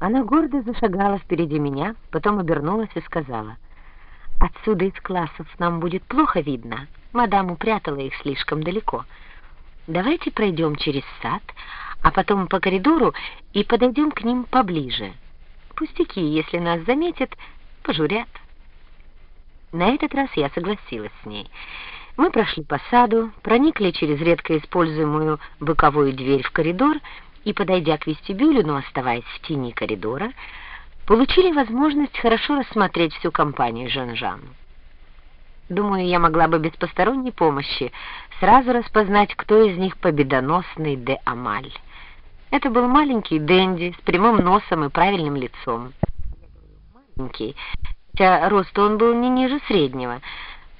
Она гордо зашагала впереди меня, потом обернулась и сказала, «Отсюда из классов нам будет плохо видно. Мадам упрятала их слишком далеко. Давайте пройдем через сад, а потом по коридору и подойдем к ним поближе. Пустяки, если нас заметят, пожурят». На этот раз я согласилась с ней. Мы прошли по саду, проникли через редко используемую боковую дверь в коридор и, подойдя к вестибюлю, но оставаясь в тени коридора, получили возможность хорошо рассмотреть всю компанию Жан-Жан. Думаю, я могла бы без посторонней помощи сразу распознать, кто из них победоносный де Амаль. Это был маленький Дэнди с прямым носом и правильным лицом. Маленький, хотя росту он был не ниже среднего,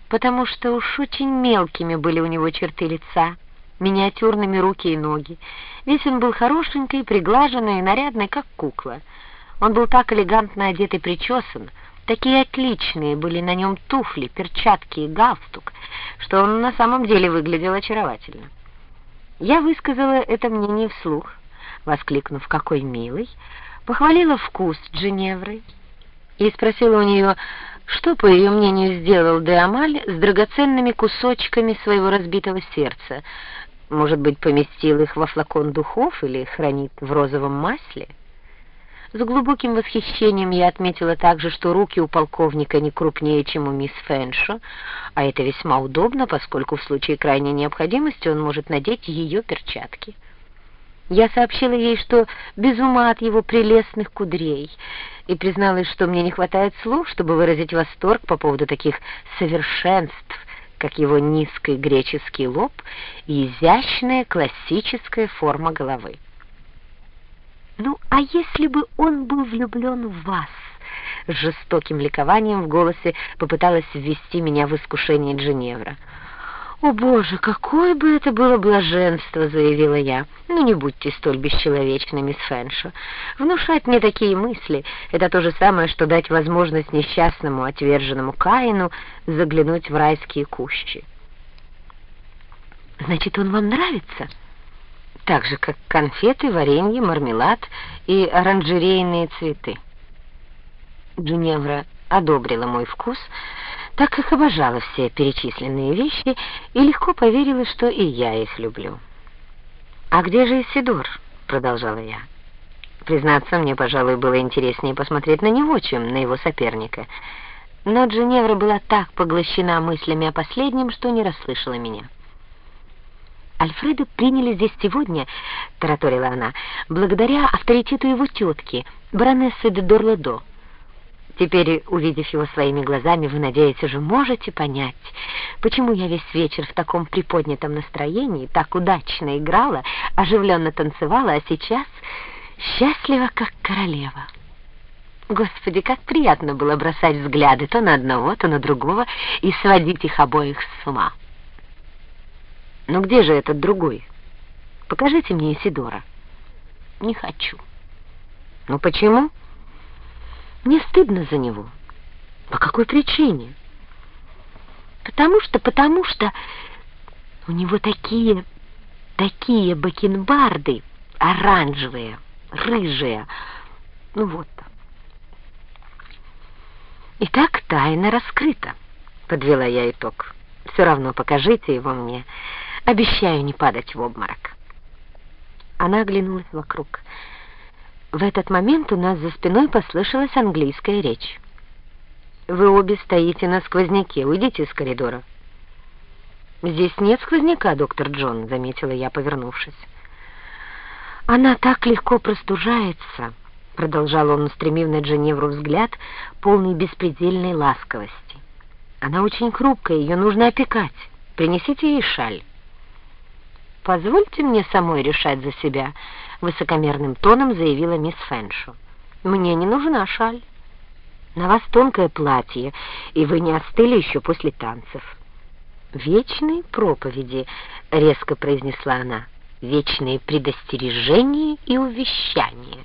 потому что уж очень мелкими были у него черты лица, миниатюрными руки и ноги. Весь он был хорошенький, приглаженный и нарядный, как кукла. Он был так элегантно одет и причесан, такие отличные были на нем туфли, перчатки и галстук, что он на самом деле выглядел очаровательно. Я высказала это мнение вслух, воскликнув «какой милый», похвалила вкус Джиневры и спросила у нее, что, по ее мнению, сделал де Амаль с драгоценными кусочками своего разбитого сердца, может быть, поместил их во флакон духов или хранит в розовом масле? С глубоким восхищением я отметила также, что руки у полковника не крупнее, чем у мисс Фэншо, а это весьма удобно, поскольку в случае крайней необходимости он может надеть ее перчатки. Я сообщила ей, что без ума от его прелестных кудрей, и призналась, что мне не хватает слов, чтобы выразить восторг по поводу таких совершенств, как его низкий греческий лоб и изящная классическая форма головы. «Ну, а если бы он был влюблен в вас?» С жестоким ликованием в голосе попыталась ввести меня в искушение Джиневра. «О, Боже, какое бы это было блаженство!» — заявила я. «Ну, не будьте столь бесчеловечны, мисс Фэншо. Внушать мне такие мысли — это то же самое, что дать возможность несчастному, отверженному Каину заглянуть в райские кущи». «Значит, он вам нравится?» «Так же, как конфеты, варенье, мармелад и оранжерейные цветы». Джуневра одобрила мой вкус — так как обожала все перечисленные вещи и легко поверила, что и я их люблю. «А где же Исидор?» — продолжала я. Признаться, мне, пожалуй, было интереснее посмотреть на него, чем на его соперника. Но Дженевра была так поглощена мыслями о последнем, что не расслышала меня. «Альфреда приняли здесь сегодня», — тараторила она, — «благодаря авторитету его тетки, баронессы де Дорледо. Теперь, увидев его своими глазами, вы, надеюсь, уже можете понять, почему я весь вечер в таком приподнятом настроении так удачно играла, оживленно танцевала, а сейчас счастлива, как королева. Господи, как приятно было бросать взгляды то на одного, то на другого и сводить их обоих с ума. Но где же этот другой? Покажите мне Сидора. Не хочу. Ну почему? Мне стыдно за него. По какой причине? Потому что, потому что у него такие, такие бакенбарды оранжевые, рыжие. Ну вот. Итак, тайна раскрыта, подвела я итог. Все равно покажите его мне. Обещаю не падать в обморок. Она оглянулась вокруг. В этот момент у нас за спиной послышалась английская речь. «Вы обе стоите на сквозняке. Уйдите из коридора». «Здесь нет сквозняка, доктор Джон», — заметила я, повернувшись. «Она так легко простужается», — продолжал он, устремив на Дженевру взгляд, полный беспредельной ласковости. «Она очень хрупкая, ее нужно опекать. Принесите ей шаль». «Позвольте мне самой решать за себя», — высокомерным тоном заявила мисс Фэншо. «Мне не нужна шаль. На вас тонкое платье, и вы не остыли еще после танцев». «Вечные проповеди», — резко произнесла она, — «вечные предостережения и увещания».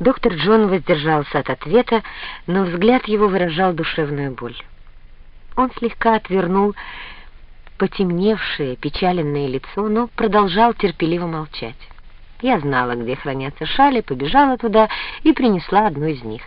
Доктор Джон воздержался от ответа, но взгляд его выражал душевную боль. Он слегка отвернул потемневшее, печаленное лицо, но продолжал терпеливо молчать. Я знала, где хранятся шали, побежала туда и принесла одну из них.